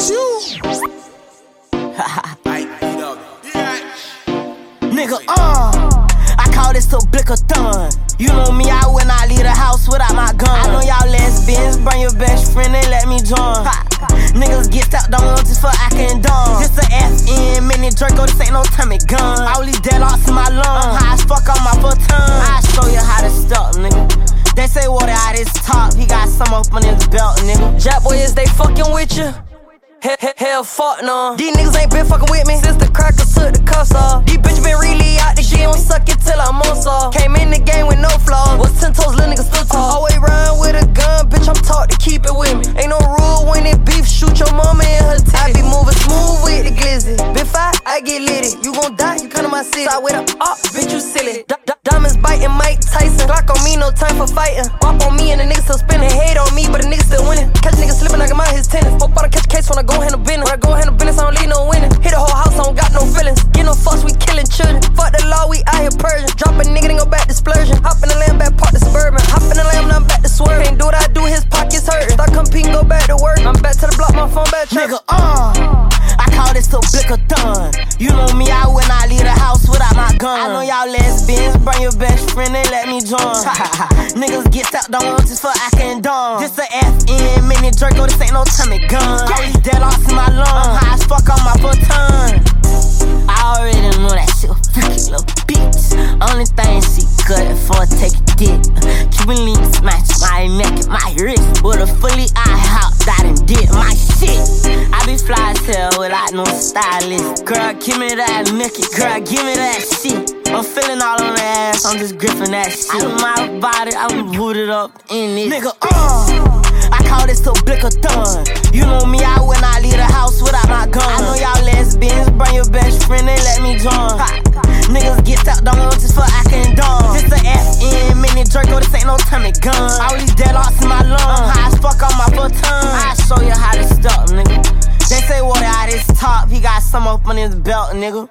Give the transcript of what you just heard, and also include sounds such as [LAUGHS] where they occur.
that's [LAUGHS] you. Nigga, uh, I call this a blick of thun. You know me, I will not leave the house without my gun. I know y'all lesbians, bring your best friend and let me join. Ha. Niggas get out, don't want this for I can done. This a FN, mini Draco, this ain't no Tommy gun. All these deadlocks in my lungs, I'm high as fuck on my foot tongue. I show you how to stop, nigga. They say water out his top, he got some up on his belt, nigga. Jack boy, is they fucking with you? Hell, hell, fuck no. These niggas ain't been fucking with me since the crackers took the cuffs off. These bitches been really out the shit, don't suck it till I'm on saw. Came in the game with no flaws. Was ten toes, little niggas still tall. Always run with a gun, bitch, I'm taught to keep it with me. Ain't no rule when it beef, shoot your mama in her teeth. I be moving smooth with the glizzy. Been fight, I get litty. You gon' die, you come to my city. Side with a up, oh, bitch, you silly. D- d- diamonds biting Mike Tyson. Glock on me, no time for fighting. Wop on me and the niggas still back to the block, my phone back church. Nigga, uh, I call this a blick of thun. You know me, I will not leave the house without my gun. I know y'all lesbians, bring your best friend and let me join. Niggas get out, don't want this for I can done. This a FN, mini Draco, this ain't no Tommy gun. All these deadlocks in my lungs, high as fuck on my foot tongue. I already know that shit a freaky little bitch. Only thing she good for take a dick. Cuban links match my neck and my wrist. With a fully hell without no stylist. Girl, give me that Mickey. Girl, give me that shit. I'm feeling all on the ass, I'm just gripping that shit. I my body, I'm booted up in it. Nigga, uh. I call this a blick of thun. You know me, I will not leave the house without my gun. I know y'all lesbians, bring your best friend and let me join. Ha. Niggas get don't want this for I top, he got some up on his belt, nigga.